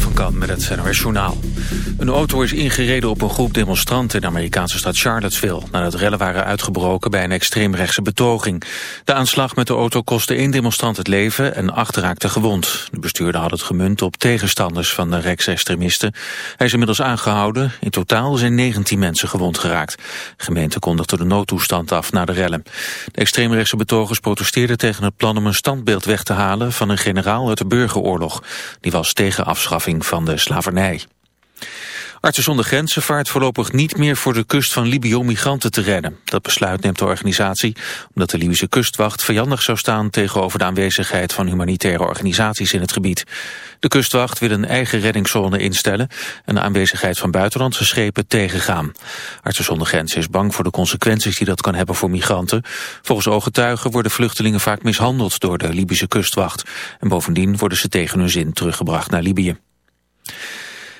Van Kan met het NOS Journaal. Een auto is ingereden op een groep demonstranten in de Amerikaanse stad Charlottesville... nadat rellen waren uitgebroken bij een extreemrechtse betoging. De aanslag met de auto kostte één demonstrant het leven en acht raakten gewond. De bestuurder had het gemunt op tegenstanders van de rechtsextremisten. Hij is inmiddels aangehouden. In totaal zijn 19 mensen gewond geraakt. De gemeente kondigde de noodtoestand af na de rellen. De extreemrechtse betogers protesteerden tegen het plan om een standbeeld weg te halen... van een generaal uit de burgeroorlog. Die was tegen afschaffing van de slavernij. Artsen zonder Grenzen vaart voorlopig niet meer voor de kust van Libië om migranten te redden. Dat besluit neemt de organisatie omdat de Libische kustwacht vijandig zou staan tegenover de aanwezigheid van humanitaire organisaties in het gebied. De kustwacht wil een eigen reddingszone instellen en de aanwezigheid van buitenlandse schepen tegengaan. Artsen zonder Grenzen is bang voor de consequenties die dat kan hebben voor migranten. Volgens ooggetuigen worden vluchtelingen vaak mishandeld door de Libische kustwacht. En bovendien worden ze tegen hun zin teruggebracht naar Libië.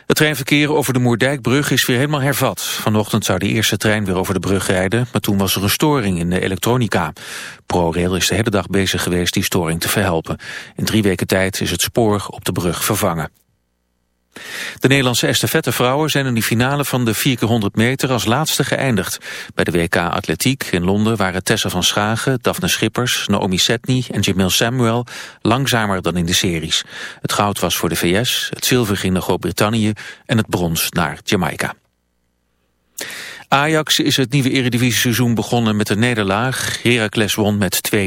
Het treinverkeer over de Moerdijkbrug is weer helemaal hervat. Vanochtend zou de eerste trein weer over de brug rijden, maar toen was er een storing in de elektronica. ProRail is de hele dag bezig geweest die storing te verhelpen. In drie weken tijd is het spoor op de brug vervangen. De Nederlandse estafettevrouwen zijn in de finale van de 4x100 meter als laatste geëindigd. Bij de WK Atletiek in Londen waren Tessa van Schagen, Daphne Schippers, Naomi Setny en Jamil Samuel langzamer dan in de series. Het goud was voor de VS, het zilver ging naar Groot-Brittannië en het brons naar Jamaica. Ajax is het nieuwe eredivisie-seizoen begonnen met een nederlaag. Heracles won met 2-1.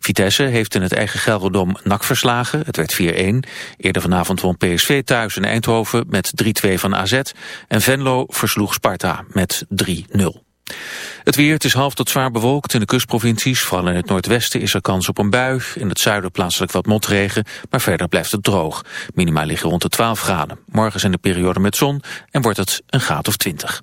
Vitesse heeft in het eigen Gelredom NAC verslagen. Het werd 4-1. Eerder vanavond won PSV thuis in Eindhoven met 3-2 van AZ. En Venlo versloeg Sparta met 3-0. Het weer, het is half tot zwaar bewolkt in de kustprovincies. Vooral in het noordwesten is er kans op een bui. In het zuiden plaatselijk wat motregen, maar verder blijft het droog. Minima liggen rond de 12 graden. Morgen zijn de periode met zon en wordt het een graad of 20.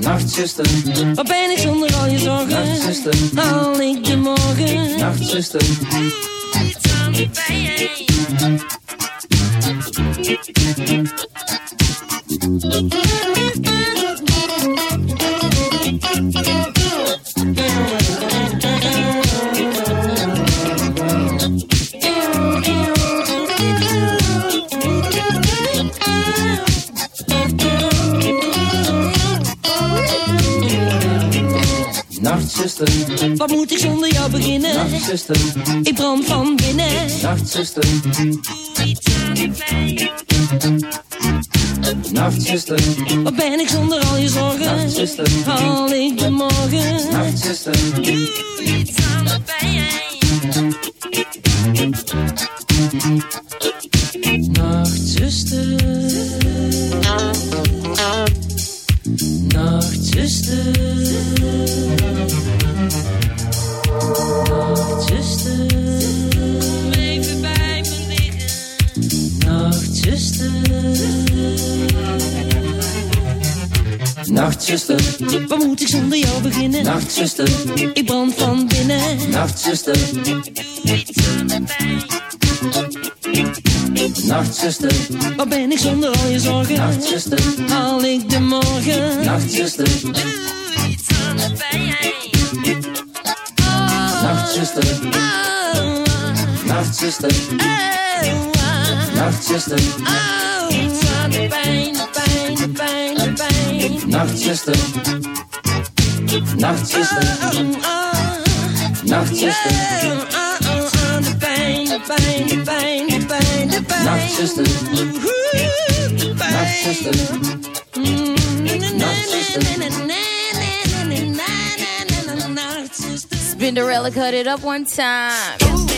Nachtzuster, Wat ben ik zonder al je zorgen? nachtzuster, Haal ik de morgen? nachtzuster, Doe iets aan de pijn. Nachtzuster, Wat moet ik zonder jou beginnen? nachtzuster, Ik brand van binnen. nachtzuster, Doe iets aan de pijn. nachtzuster, Wat ben ik zonder al je zorgen? nachtzuster, Haal ik de morgen? nachtzuster, Doe iets aan de pijn. Nachtzuster. Waar moet ik zonder jou beginnen? Nachtzuster, Ik brand van binnen. Nachtzuster, Nachtzuster, Waar ben ik zonder al je zorgen? Nachtzuster, Haal ik de morgen? Nachtzuster, Nachtzuster, Nachtzuster, Nachtzuster, De pijn, pijn, pijn, pijn. Nachtzuster, Nachtzuster, Nachtzuster, De pijn, de pijn, de pijn, de pijn, de pijn. Nachtzuster, Nachtzuster, Spinderella cut it up one time.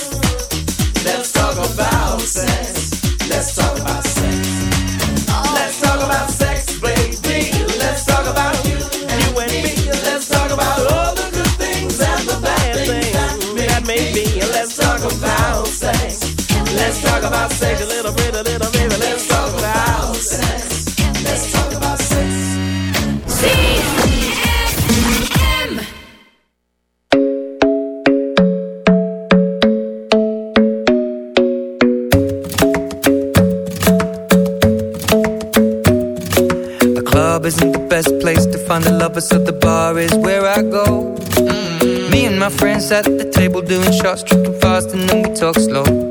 Talk about sex a little bit, a little baby. Let's talk about sex. Let's talk about sex. The club isn't the best place to find the lovers, so the bar is where I go. Mm-hmm. Me and my friends at the table doing shots, tripping fast, and then we talk slow.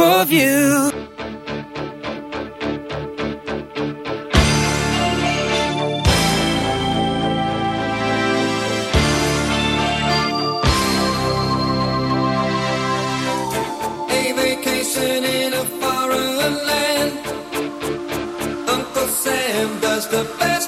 of you. in a foreign land. Uncle Sam does the best.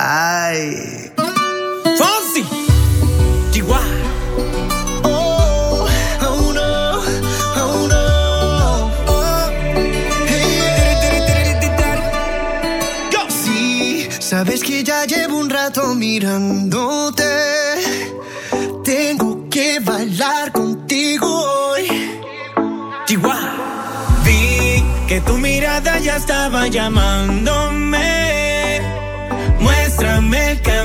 Ay. Fonsi. Oh, oh no, oh no. Oh, hey. Go. Sí, sabes que ya llevo un rato mirándote. Tengo que bailar contigo hoy. Chihuahua. Vi que tu mirada ya estaba llamándome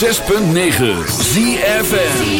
106.9 ZFM.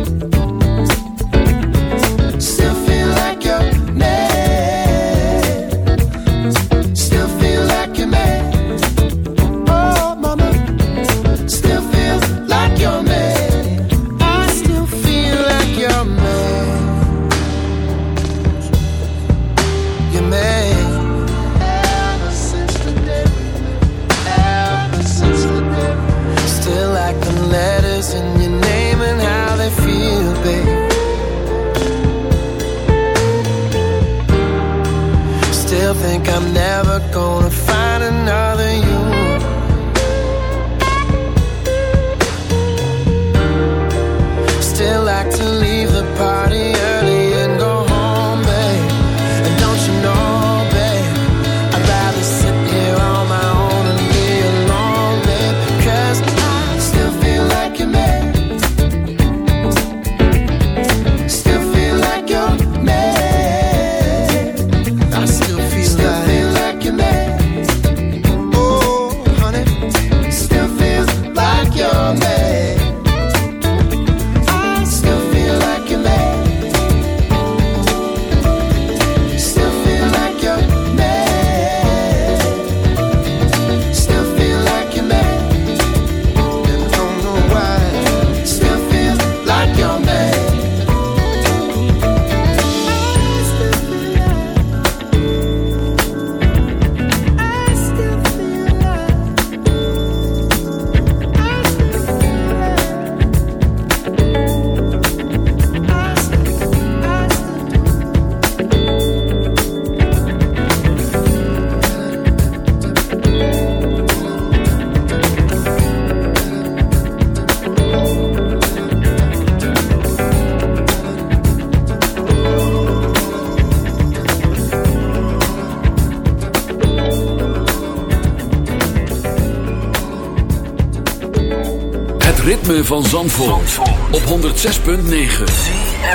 van Zandvoort, op 106.9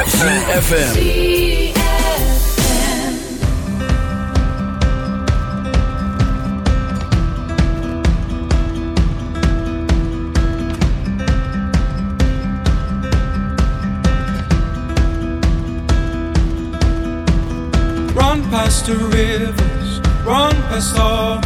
CFFM Run past the rivers, run past all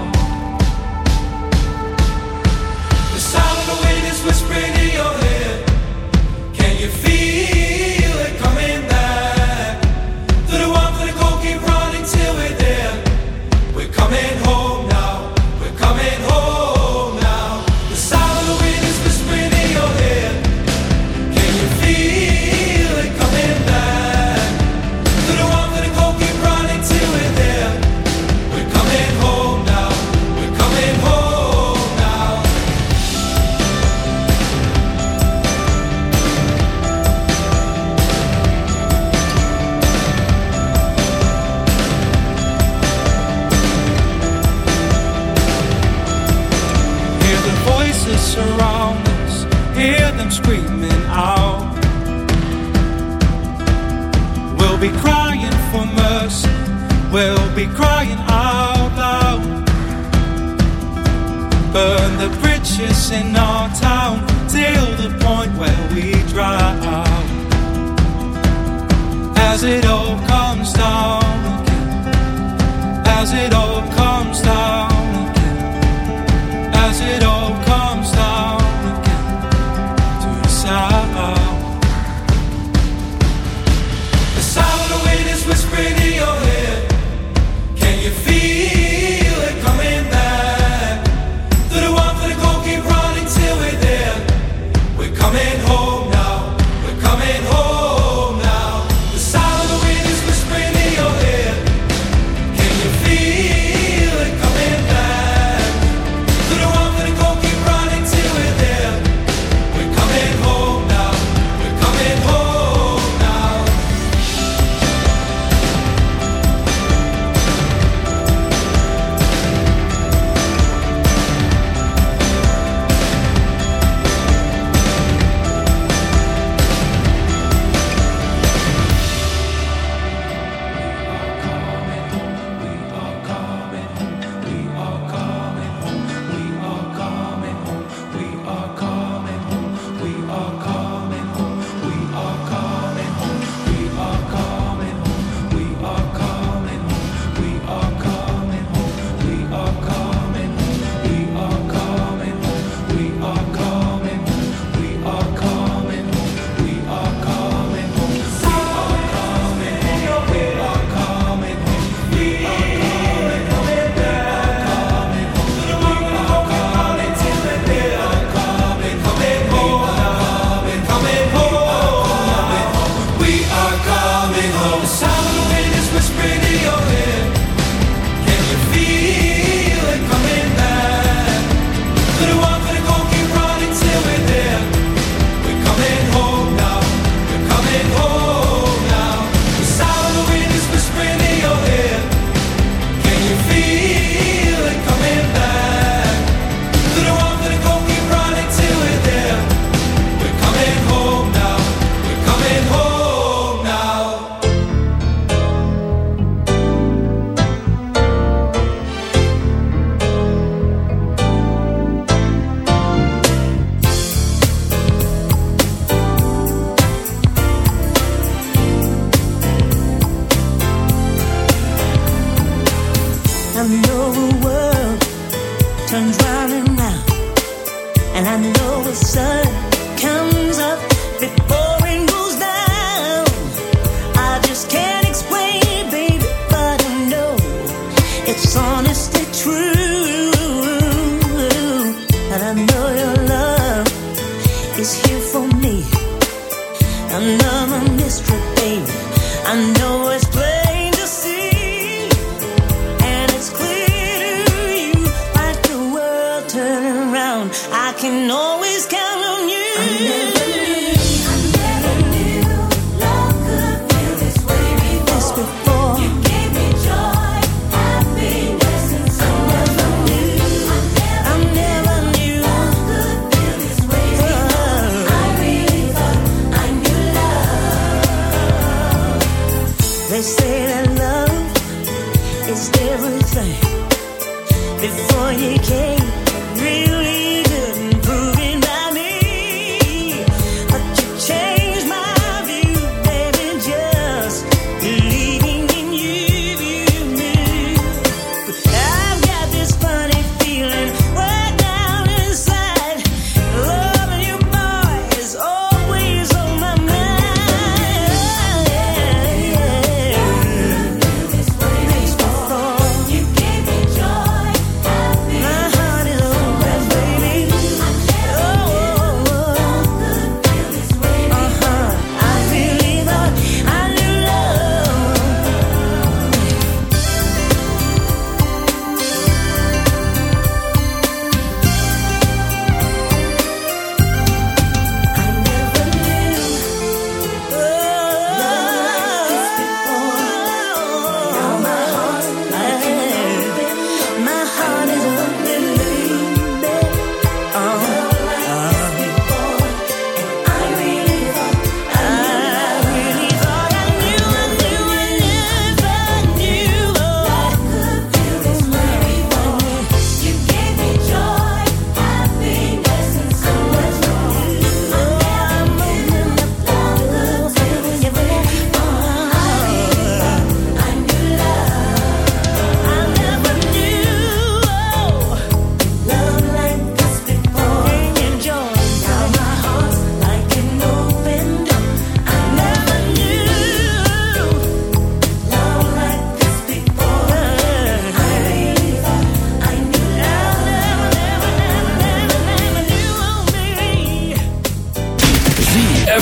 It's honestly true, and I know your love is here for me. I love a mystery, baby. I know it's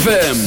ZFM.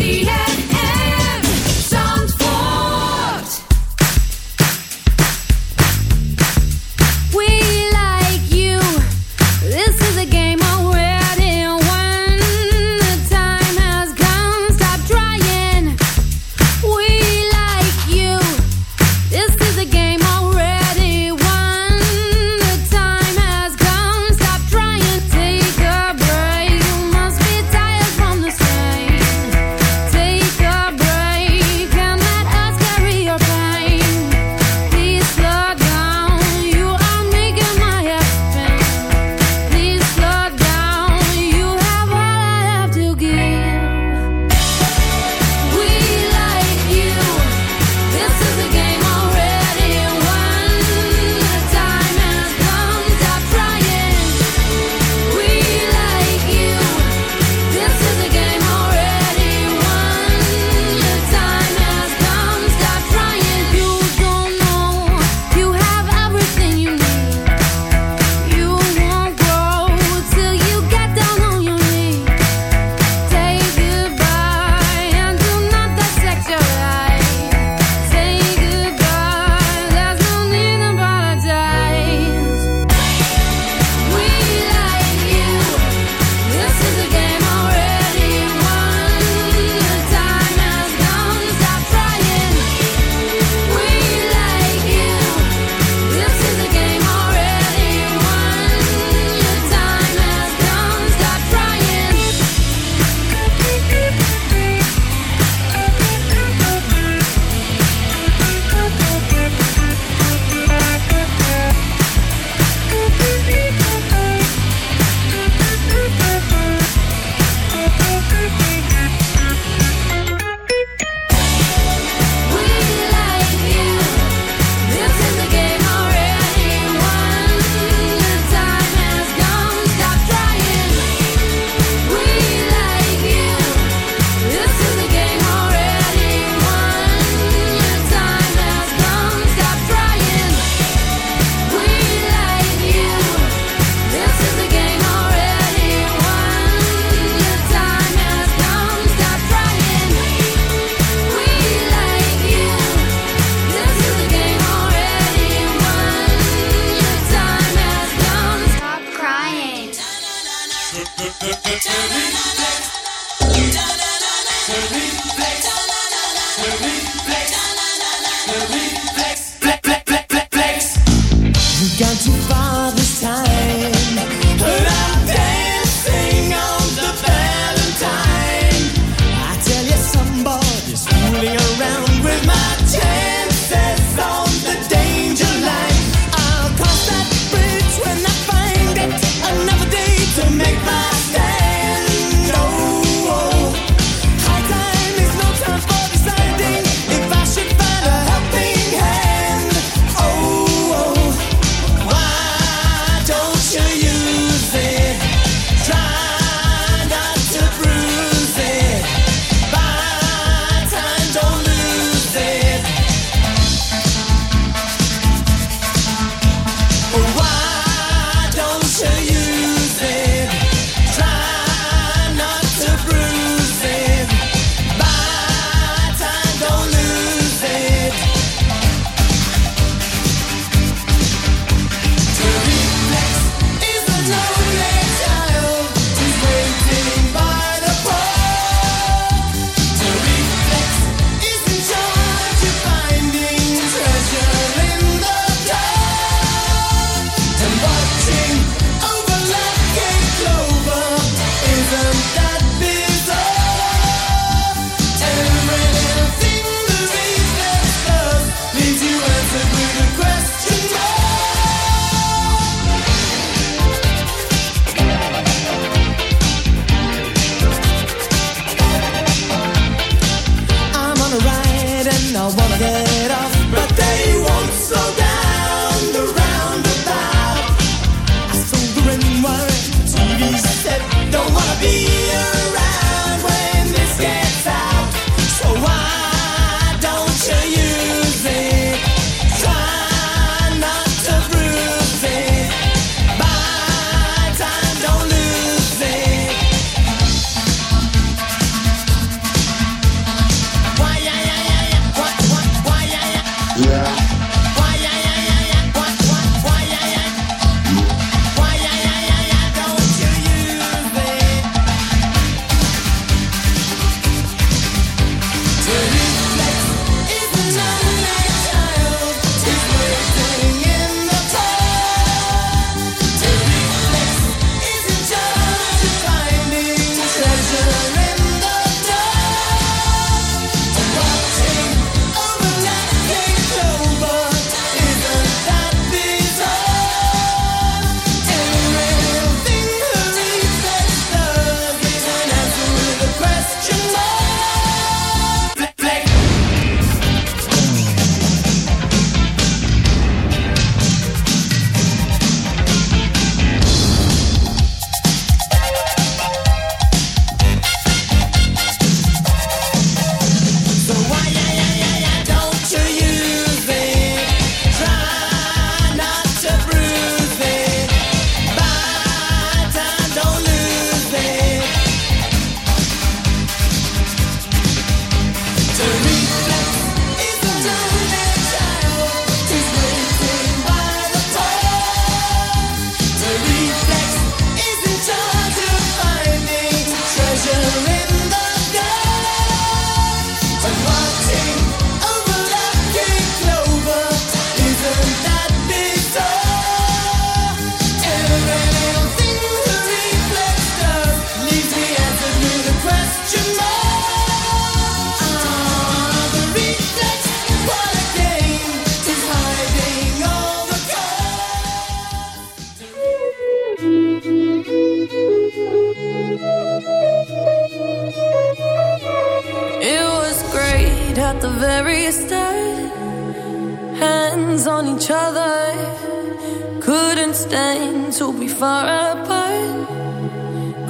far apart.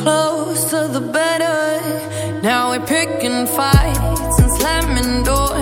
Closer the better. Now we're picking fights and slamming doors.